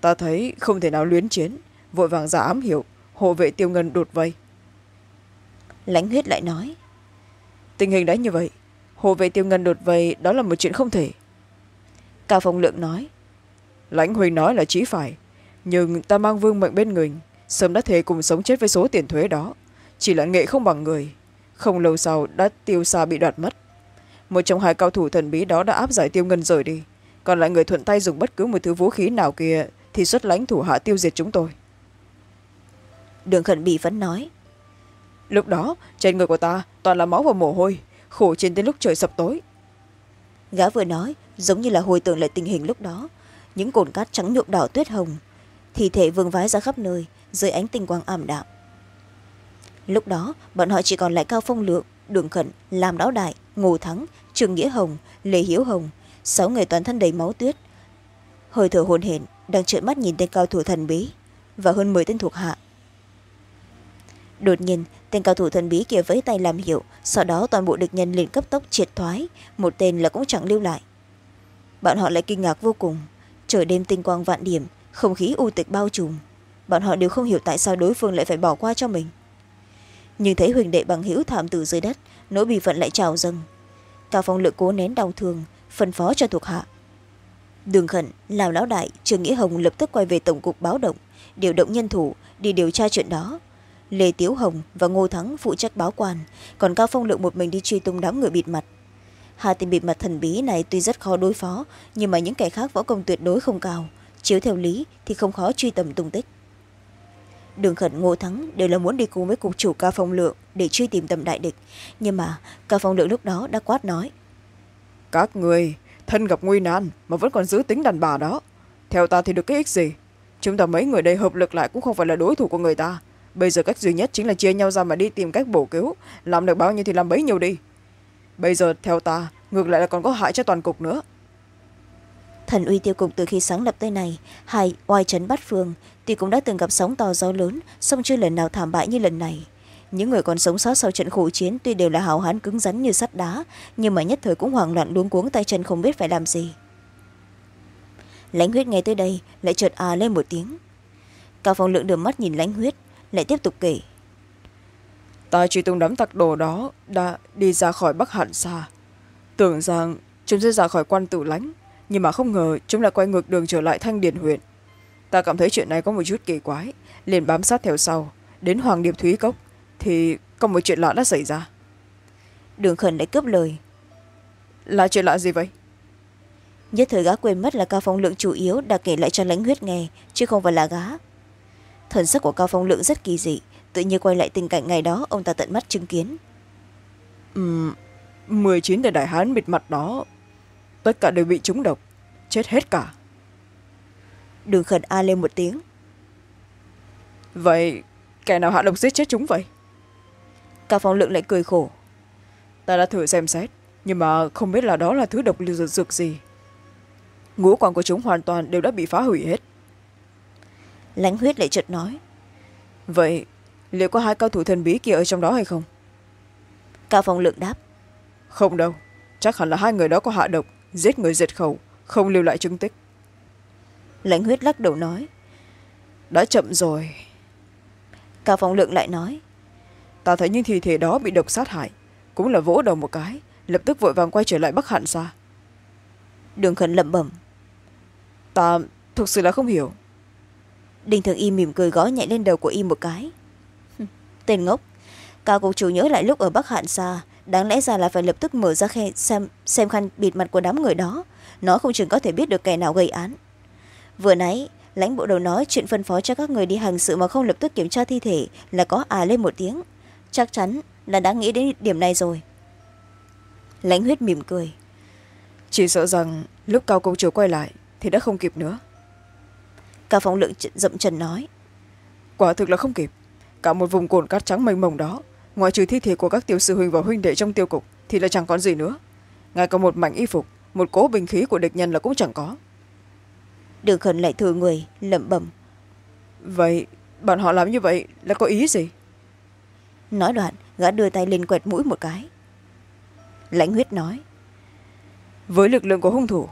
Ta thấy không thể nào luyến chiến vội vàng giả ám hiệu hộ vệ tiêu ngân đột vây. Lãnh huyết lại nói. Tình hình đã như vậy hộ vệ tiêu ngân đột vây đó là một chuyện không thể. Cao phong lượng nói. Lãnh huỳnh nói là chí phải nhưng ta mang vương mệnh bên người sớm đã thề cùng sống chết với số tiền thuế đó. Chỉ là nghệ không bằng người. Không lâu sau đã tiêu xa bị đoạt mất. Một trong hai cao thủ thần bí đó đã áp giải tiêu ngân rời đi. Còn lại người thuận tay dùng bất cứ một thứ vũ khí nào kia thì xuất lãnh thủ hạ tiêu diệt chúng tôi. Đường khẩn bỉ vẫn nói. Lúc đó trên người của ta toàn là máu và mồ hôi khổ trên tới lúc trời sập tối. Gã vừa nói giống như là hồi tưởng lại tình hình lúc đó. Những cồn cát trắng nhuộm đỏ tuyết hồng thi thể vương vái ra khắp nơi dưới ánh tinh quang ảm đạm. Lúc đó, bọn họ chỉ còn lại cao phong lượng, đường khẩn làm đáo đại, ngô thắng trường nghĩa hồng, lê hiếu hồng, sáu người toàn thân đầy máu tuyết, hơi thở hồn hển, đang trợn mắt nhìn tên cao thủ thần bí và hơn mười tên thuộc hạ. Đột nhiên, tên cao thủ thần bí kia vẫy tay làm hiệu, sau đó toàn bộ địch nhân liền cấp tốc triệt thoái, một tên là cũng chẳng lưu lại. Bọn họ lại kinh ngạc vô cùng, trời đêm tinh quang vạn điểm, không khí u tịch bao trùm bọn họ đều không hiểu tại sao đối phương lại phải bỏ qua cho mình. Nhưng thấy huỳnh đệ bằng hữu thảm tử dưới đất nỗi bị phận lại trào dâng. Cao phong lựa cố nén đau thương, phân phó cho thuộc hạ. Đường khẩn, lào lão đại, trường nghĩa hồng lập tức quay về tổng cục báo động, điều động nhân thủ đi điều tra chuyện đó. Lê tiếu hồng và ngô thắng phụ trách báo quan, còn cao phong lượng một mình đi truy tung đám người bịt mặt. Hai tên bịt mặt thần bí này tuy rất khó đối phó, nhưng mà những kẻ khác võ công tuyệt đối không cao, chiếu theo lý thì không khó truy tầm tung tích đường khẩn ngô thắng đều là muốn đi cùng với cục chủ ca phong lượng để truy tìm tầm đại địch. Nhưng mà ca phong lượng lúc đó đã quát nói. Các người thân gặp nguy nan mà vẫn còn giữ tính đàn bà đó. Theo ta thì được cái ích gì? Chúng ta mấy người đây hợp lực lại cũng không phải là đối thủ của người ta. Bây giờ cách duy nhất chính là chia nhau ra mà đi tìm cách bổ cứu. Làm được bao nhiêu thì làm bấy nhiêu đi. Bây giờ theo ta ngược lại là còn có hại cho toàn cục nữa. Thần uy tiêu cục từ khi sáng lập tới này hai oai trấn bát phương tuy cũng đã từng gặp sóng to gió lớn, song chưa lần nào thảm bại như lần này. Những người còn sống sót sau trận khổ chiến tuy đều là hào hán cứng rắn như sắt đá, nhưng mà nhất thời cũng hoảng loạn luống cuống tay chân không biết phải làm gì. Lãnh huyết nghe tới đây, lại chợt à lên một tiếng. Cao phong lượng đường mắt nhìn lãnh huyết, lại tiếp tục kể. Ta truy tung đám tặc đồ đó đã đi ra khỏi bắc hạn xa tưởng rằng chúng sẽ ra khỏi quan tử lãnh, nhưng mà không ngờ chúng lại quay ngược đường trở lại thanh điền huyện ta cảm thấy chuyện này có một chút kỳ quái. Liền bám sát theo sau. Đến hoàng điệp thúy cốc thì có một chuyện lạ đã xảy ra. Đường khẩn lại cướp lời. Là chuyện lạ gì vậy? Nhất thời gã quên mất là cao phong lượng chủ yếu đã kể lại cho lãnh huyết nghe chứ không phải là gá thần sắc của cao phong lượng rất kỳ dị tự nhiên quay lại tình cảnh ngày đó ông ta tận mắt chứng kiến. Um, mười chín tên đại hán bịt mặt đó tất cả đều bị trúng độc chết hết cả đường khẩn a lên một tiếng. Vậy kẻ nào hạ độc giết chết chúng vậy? Cao phong lượng lại cười khổ. Ta đã thử xem xét nhưng mà không biết là đó là thứ độc dược, dược gì. Ngũ quan của chúng hoàn toàn đều đã bị phá hủy hết. Lãnh huyết lại chợt nói. Vậy liệu có hai cao thủ thần bí kia ở trong đó hay không? Cao phong lượng đáp. Không đâu chắc hẳn là hai người đó có hạ độc giết người diệt khẩu không lưu lại chứng tích lãnh huyết lắc đầu nói đã chậm rồi. Cao phong lượng lại nói ta thấy những thi thể đó bị độc sát hại cũng là vỗ đầu một cái lập tức vội vàng quay trở lại bắc hạn xa. Đường khẩn lẩm bẩm ta thực sự là không hiểu. Đinh thường y mỉm cười gõ nhẹ lên đầu của y một cái. Tên ngốc cao cục chủ nhớ lại lúc ở bắc hạn xa đáng lẽ ra là phải lập tức mở ra khe xem, xem khăn bịt mặt của đám người đó. Nó không chừng có thể biết được kẻ nào gây án vừa nãy lãnh bộ đầu nói chuyện phân phó cho các người đi hành sự mà không lập tức kiểm tra thi thể là có à lên một tiếng. Chắc chắn là đã nghĩ đến điểm này rồi. Lãnh huyết mỉm cười. Chỉ sợ rằng lúc cao công chúa quay lại thì đã không kịp nữa. Cao phong lượng dậm trần nói. Quả thực là không kịp. Cả một vùng cồn cát trắng mênh mông đó ngoại trừ thi thể của các tiểu sư huynh và huynh đệ trong tiêu cục thì là chẳng còn gì nữa. Ngay cả một mảnh y phục một cố binh khí của địch nhân là cũng chẳng có đường khẩn lại thừa người lẩm bẩm. Vậy bọn họ làm như vậy là có ý gì? Nói đoạn gã đưa tay lên quẹt mũi một cái. Lãnh huyết nói với lực lượng của hung thủ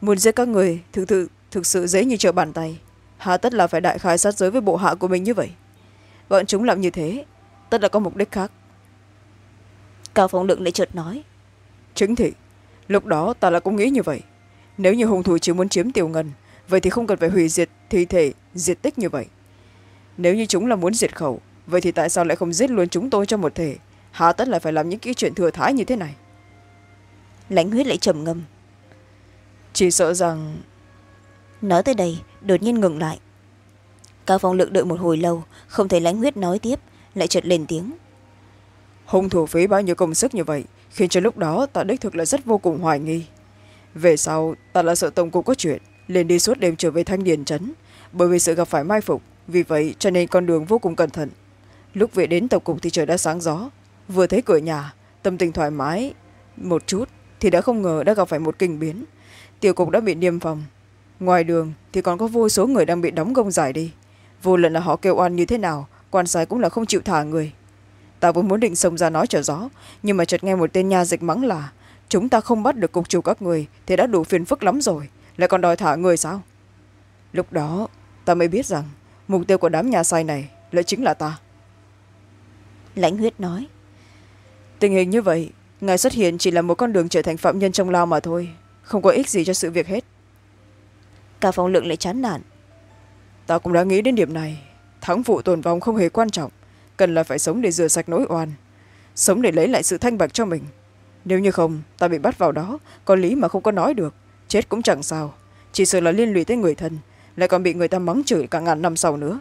muốn giết các người thực thực thực sự dễ như trở bàn tay. Hà tất là phải đại khai sát giới với bộ hạ của mình như vậy. Bọn chúng làm như thế tất là có mục đích khác. Cao phong lượng lại chợt nói chính thị lúc đó ta là cũng nghĩ như vậy. Nếu như hung thủ chỉ muốn chiếm tiểu ngân vậy thì không cần phải hủy diệt thi thể diệt tích như vậy. Nếu như chúng là muốn diệt khẩu vậy thì tại sao lại không giết luôn chúng tôi cho một thể? Hà tất là phải làm những cái chuyện thừa thái như thế này? Lãnh huyết lại trầm ngâm. Chỉ sợ rằng nói tới đây đột nhiên ngừng lại. Cao phong lượng đợi một hồi lâu không thấy lãnh huyết nói tiếp lại chợt lên tiếng. Hung thủ phí bao nhiêu công sức như vậy khiến cho lúc đó ta đích thực là rất vô cùng hoài nghi. Về sau ta là sợ tổng cục có chuyện liền đi suốt đêm trở về thanh điền trấn, bởi vì sự gặp phải mai phục. Vì vậy, cho nên con đường vô cùng cẩn thận. Lúc về đến tổng cục thì trời đã sáng gió. Vừa thấy cửa nhà, tâm tình thoải mái một chút thì đã không ngờ đã gặp phải một kinh biến. Tiểu cục đã bị niêm phòng ngoài đường thì còn có vô số người đang bị đóng gông giải đi. Vô luận là họ kêu oan như thế nào, quan sai cũng là không chịu thả người. Ta vốn muốn định xông ra nói trở gió nhưng mà chợt nghe một tên nha dịch mắng là, chúng ta không bắt được cục chủ các người thì đã đủ phiền phức lắm rồi lại còn đòi thả người sao? Lúc đó ta mới biết rằng mục tiêu của đám nhà sai này lại chính là ta. Lãnh huyết nói. Tình hình như vậy ngài xuất hiện chỉ là một con đường trở thành phạm nhân trong lao mà thôi không có ích gì cho sự việc hết. Cả phòng lượng lại chán nản. Ta cũng đã nghĩ đến điểm này. Thắng phụ tồn vong không hề quan trọng cần là phải sống để rửa sạch nỗi oan sống để lấy lại sự thanh bạch cho mình. Nếu như không ta bị bắt vào đó có lý mà không có nói được chết cũng chẳng sao. Chỉ sợ là liên lụy tới người thân lại còn bị người ta mắng chửi cả ngàn năm sau nữa.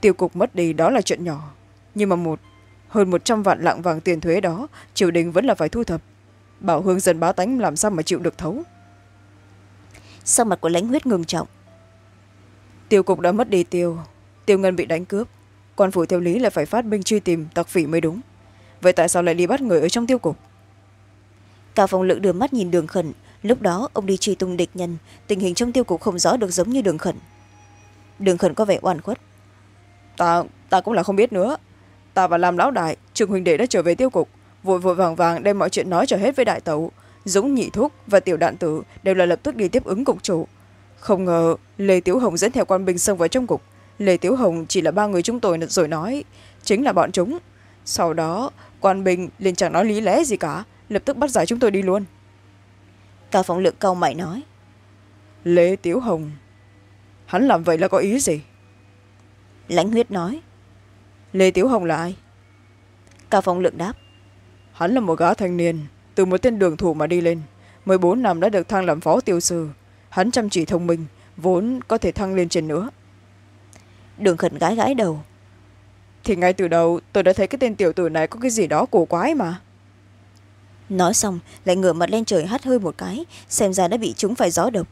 Tiêu cục mất đi đó là chuyện nhỏ nhưng mà một hơn một trăm vạn lạng vàng tiền thuế đó triều đình vẫn là phải thu thập. Bảo hương dân bá tánh làm sao mà chịu được thấu. Sau mặt của lãnh huyết ngừng trọng? Tiêu cục đã mất đi tiêu tiêu ngân bị đánh cướp. Quan phủ theo lý là phải phát binh truy tìm tặc phỉ mới đúng. Vậy tại sao lại đi bắt người ở trong tiêu cục? Cao phong lượng đưa mắt nhìn đường khẩn lúc đó, ông đi truy tung địch nhân. Tình hình trong tiêu cục không rõ được giống như đường khẩn. Đường khẩn có vẻ oan khuất. Ta ta cũng là không biết nữa. Ta và làm lão đại trường huỳnh đệ đã trở về tiêu cục, vội vội vàng vàng đem mọi chuyện nói trở hết với đại tẩu. Dũng, nhị thúc và tiểu đạn tử đều là lập tức đi tiếp ứng cục chủ. Không ngờ, lê tiểu hồng dẫn theo quan binh xông vào trong cục. Lê tiểu hồng chỉ là ba người chúng tôi rồi nói, chính là bọn chúng. Sau đó, quan binh liền chẳng nói lý lẽ gì cả, lập tức bắt giải chúng tôi đi luôn cao phóng lượng câu mày nói. Lê tiểu hồng hắn làm vậy là có ý gì? Lãnh huyết nói. Lê tiểu hồng là ai? Cao phong lượng đáp. Hắn là một gã thanh niên từ một tên đường thủ mà đi lên. Mười bốn năm đã được thăng làm phó tiêu sư. Hắn chăm chỉ thông minh vốn có thể thăng lên trên nữa. Đường khẩn gái gái đầu. Thì ngay từ đầu tôi đã thấy cái tên tiểu tử này có cái gì đó cổ quái mà nói xong lại ngửa mặt lên trời hắt hơi một cái xem ra đã bị chúng phải gió độc.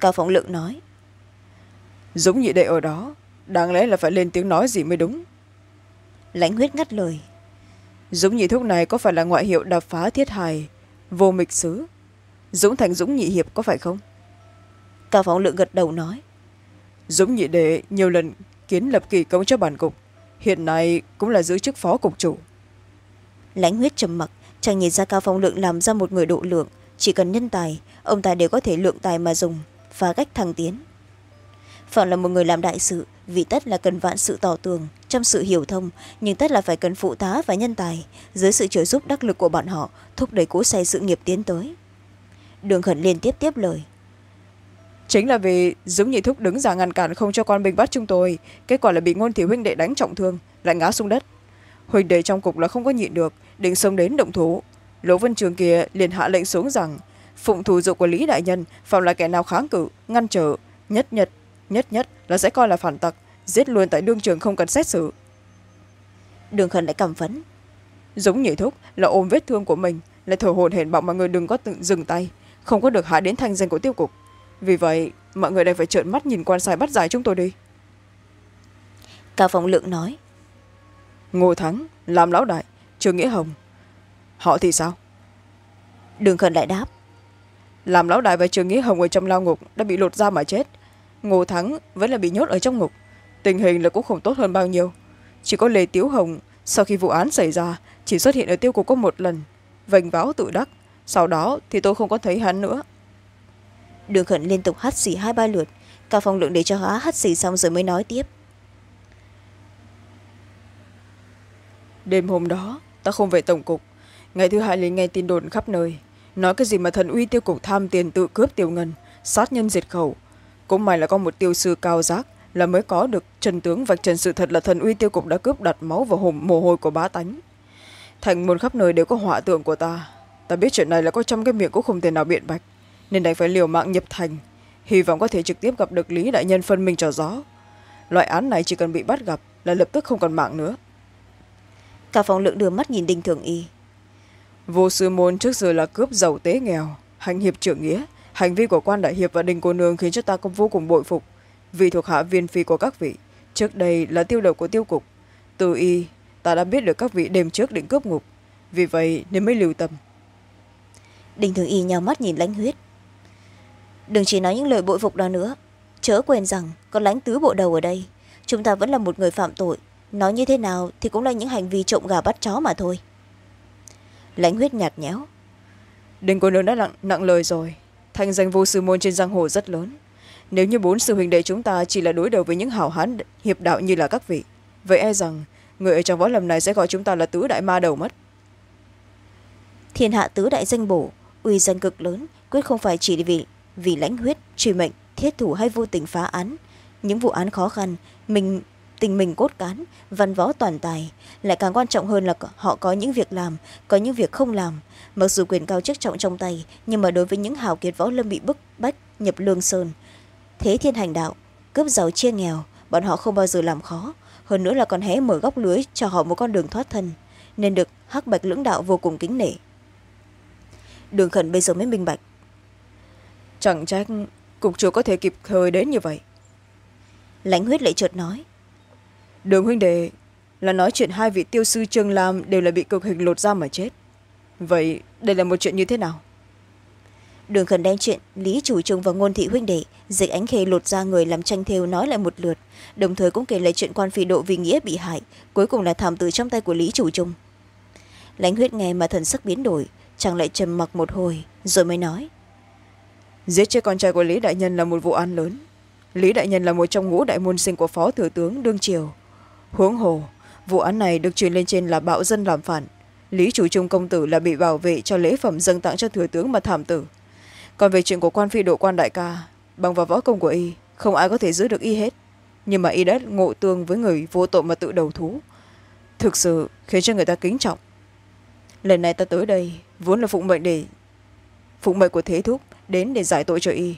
Cao phong lượng nói dũng nhị đệ ở đó đáng lẽ là phải lên tiếng nói gì mới đúng. Lãnh huyết ngắt lời dũng nhị thúc này có phải là ngoại hiệu đập phá thiết hài vô mịch sứ dũng thành dũng nhị hiệp có phải không? Cao phóng lượng gật đầu nói dũng nhị đệ nhiều lần kiến lập kỳ công cho bản cục hiện nay cũng là giữ chức phó cục chủ. Lãnh huyết trầm mặc chàng nhìn ra cao phong lượng làm ra một người độ lượng. Chỉ cần nhân tài, ông ta đều có thể lượng tài mà dùng, phá cách thăng tiến. Phạm là một người làm đại sự, vì tất là cần vạn sự tỏ tường trong sự hiểu thông, nhưng tất là phải cần phụ tá và nhân tài, dưới sự trợ giúp đắc lực của bọn họ, thúc đẩy cố xây sự nghiệp tiến tới. Đường khẩn liên tiếp tiếp lời. Chính là vì dũng nhị thúc đứng ra ngăn cản không cho con bình bắt chúng tôi, kết quả là bị ngôn thị huynh đệ đánh trọng thương, lại ngã xuống đất. Huynh đệ trong cục là không có nhịn được định xông đến động thủ. Lỗ vân trường kia liền hạ lệnh xuống rằng phụng thủ dụ của lý đại nhân phạm là kẻ nào kháng cự ngăn trở nhất nhật nhất nhất là sẽ coi là phản tặc giết luôn tại đương trường không cần xét xử. Đường khẩn lại cầm phấn giống nhị thúc là ôm vết thương của mình lại thở hồn hển bảo mọi người đừng có tự dừng tay không có được hạ đến thanh danh của tiêu cục. Vì vậy mọi người đây phải trợn mắt nhìn quan sai bắt giải chúng tôi đi. Cao phong lượng nói ngô thắng làm lão đại trương nghĩa hồng. Họ thì sao? Đường khẩn lại đáp. Làm lão đại và trường nghĩa hồng ở trong lao ngục đã bị lột ra mà chết. Ngô thắng vẫn là bị nhốt ở trong ngục. Tình hình là cũng không tốt hơn bao nhiêu. Chỉ có lê tiếu hồng sau khi vụ án xảy ra chỉ xuất hiện ở tiêu cục có một lần. Vênh váo tự đắc. Sau đó thì tôi không có thấy hắn nữa. Đường khẩn liên tục hắt xì hai ba lượt. Cao phong lượng để cho há hắt xì xong rồi mới nói tiếp. Đêm hôm đó ta không về tổng cục. Ngày thứ hai liền nghe tin đồn khắp nơi. Nói cái gì mà thần uy tiêu cục tham tiền tự cướp tiêu ngân, sát nhân diệt khẩu. Cũng may là có một tiêu sư cao giác là mới có được trần tướng vạch trần sự thật là thần uy tiêu cục đã cướp đặt máu vào hồn mồ hôi của bá tánh. Thành môn khắp nơi đều có họa tượng của ta. Ta biết chuyện này là có trong cái miệng cũng không thể nào biện bạch, nên đành phải liều mạng nhập thành. Hy vọng có thể trực tiếp gặp được lý đại nhân phân minh cho gió loại án này chỉ cần bị bắt gặp là lập tức không còn mạng nữa cả phòng lượng đưa mắt nhìn đinh thường y. Vô sư môn trước giờ là cướp giàu tế nghèo. Hành hiệp trưởng nghĩa hành vi của quan đại hiệp và đình cô nương khiến cho ta cũng vô cùng bội phục. Vì thuộc hạ viên phi của các vị trước đây là tiêu đầu của tiêu cục. Từ y ta đã biết được các vị đêm trước định cướp ngục. Vì vậy nên mới lưu tâm. Đình thường y nhào mắt nhìn lãnh huyết. Đừng chỉ nói những lời bội phục đó nữa. Chớ quên rằng có lãnh tứ bộ đầu ở đây chúng ta vẫn là một người phạm tội nói như thế nào thì cũng là những hành vi trộm gà bắt chó mà thôi. Lãnh huyết nhạt nhẽo. Đình cô nương đã nặng, nặng lời rồi. Thành danh vô sư môn trên giang hồ rất lớn. Nếu như bốn sư huynh đệ chúng ta chỉ là đối đầu với những hảo hán hiệp đạo như là các vị vậy e rằng người ở trong võ lâm này sẽ gọi chúng ta là tứ đại ma đầu mất. Thiên hạ tứ đại danh bổ uy danh cực lớn quyết không phải chỉ vì vì lãnh huyết truy mệnh thiết thủ hay vô tình phá án. Những vụ án khó khăn mình tình mình cốt cán văn võ toàn tài. Lại càng quan trọng hơn là họ có những việc làm có những việc không làm. Mặc dù quyền cao chức trọng trong tay nhưng mà đối với những hào kiệt võ lâm bị bức bách nhập lương sơn thế thiên hành đạo cướp giàu chia nghèo bọn họ không bao giờ làm khó. Hơn nữa là còn hé mở góc lưới cho họ một con đường thoát thân nên được hắc bạch lưỡng đạo vô cùng kính nể. Đường khẩn bây giờ mới minh bạch. Chẳng trách cục chủ có thể kịp thời đến như vậy. Lãnh huyết lại chợt nói đường huynh đệ là nói chuyện hai vị tiêu sư trương lam đều là bị cực hình lột ra mà chết. Vậy đây là một chuyện như thế nào? Đường khẩn đem chuyện lý chủ trung và ngôn thị huynh đệ dịch ánh khê lột ra người làm tranh thêu nói lại một lượt đồng thời cũng kể lại chuyện quan phi độ vì nghĩa bị hại cuối cùng là thảm tử trong tay của lý chủ trung lãnh huyết nghe mà thần sắc biến đổi chàng lại trầm mặc một hồi rồi mới nói. Giết chết con trai của lý đại nhân là một vụ án lớn. Lý đại nhân là một trong ngũ đại môn sinh của phó thừa tướng đương triều huống hồ, vụ án này được truyền lên trên là bạo dân làm phản. Lý chủ trung công tử là bị bảo vệ cho lễ phẩm dâng tặng cho thừa tướng mà thảm tử. Còn về chuyện của quan phi độ quan đại ca, bằng vào võ công của y, không ai có thể giữ được y hết. Nhưng mà y đã ngộ tương với người vô tội mà tự đầu thú. Thực sự khiến cho người ta kính trọng. Lần này ta tới đây, vốn là phụng mệnh để, phụng mệnh của thế thúc đến để giải tội cho y.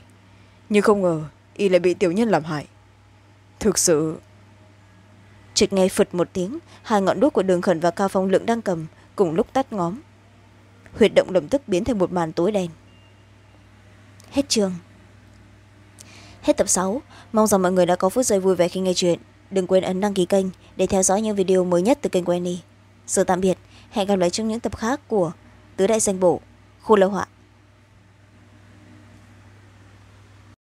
Nhưng không ngờ, y lại bị tiểu nhân làm hại. Thực sự chợt nghe phật một tiếng hai ngọn đuốc của đường khẩn và cao phong lượng đang cầm cùng lúc tắt ngóm. Huyệt động lập tức biến thành một màn tối đen. Hết chương. Hết tập sáu. Mong rằng mọi người đã có phút giây vui vẻ khi nghe chuyện. Đừng quên ấn đăng ký kênh để theo dõi những video mới nhất từ kênh quen đi Giờ tạm biệt, hẹn gặp lại trong những tập khác của Tứ Đại Danh bộ. Khu Lâu Họa.